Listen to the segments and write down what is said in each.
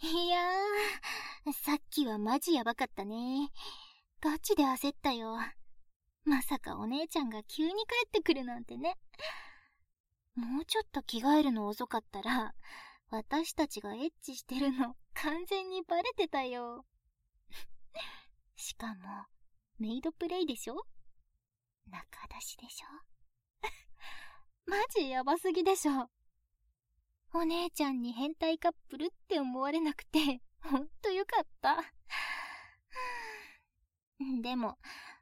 いやー、さっきはマジやばかったね。ガチで焦ったよ。まさかお姉ちゃんが急に帰ってくるなんてね。もうちょっと着替えるの遅かったら、私たちがエッチしてるの完全にバレてたよ。しかも、メイドプレイでしょ？中出しでしょ？マジヤバすぎでしょ？お姉ちゃんに変態カップルって思われなくて、ほんとよかった。でも、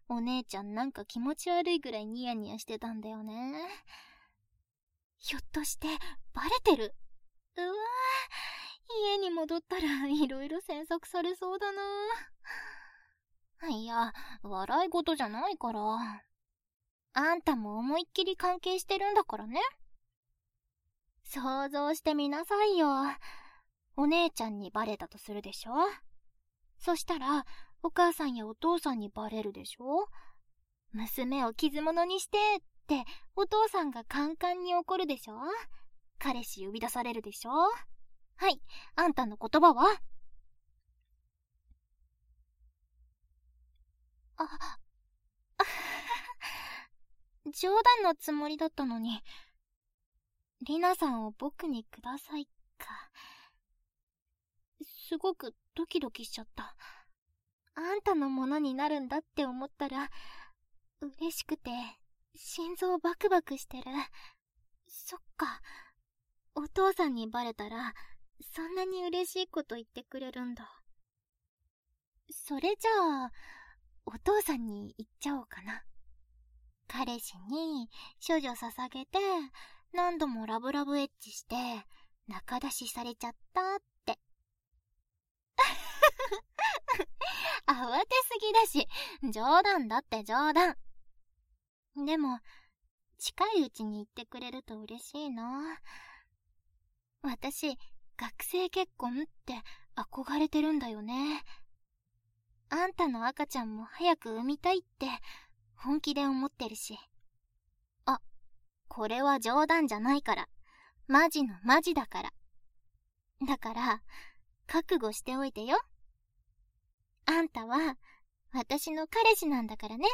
お姉ちゃんなんか気持ち悪いぐらいニヤニヤしてたんだよね。ひょっとして、バレてる？うわぁ、家に戻ったら色々詮索されそうだな。いや、笑い事じゃないから。あんたも思いっきり関係してるんだからね。想像してみなさいよ。お姉ちゃんにバレたとするでしょ？そしたら、お母さんやお父さんにバレるでしょ？娘を傷物にしてってお父さんがカンカンに怒るでしょ？彼氏呼び出されるでしょ？はい、あんたの言葉は？あ、冗談のつもりだったのに、リナさんを僕にくださいか。すごくドキドキしちゃった。あんたのものになるんだって思ったら、嬉しくて、心臓バクバクしてる。そっか。お父さんにバレたら、そんなに嬉しいこと言ってくれるんだ。それじゃあ、お父さんに言っちゃおうかな。彼氏に処女捧げて、何度もラブラブエッチして、仲出しされちゃったって。慌てすぎだし、冗談だって冗談。でも、近いうちに言ってくれると嬉しいな。私、学生結婚って憧れてるんだよね。あんたの赤ちゃんも早く産みたいって本気で思ってるし。これは冗談じゃないから。マジのマジだから。だから、覚悟しておいてよ。あんたは、私の彼氏なんだからね。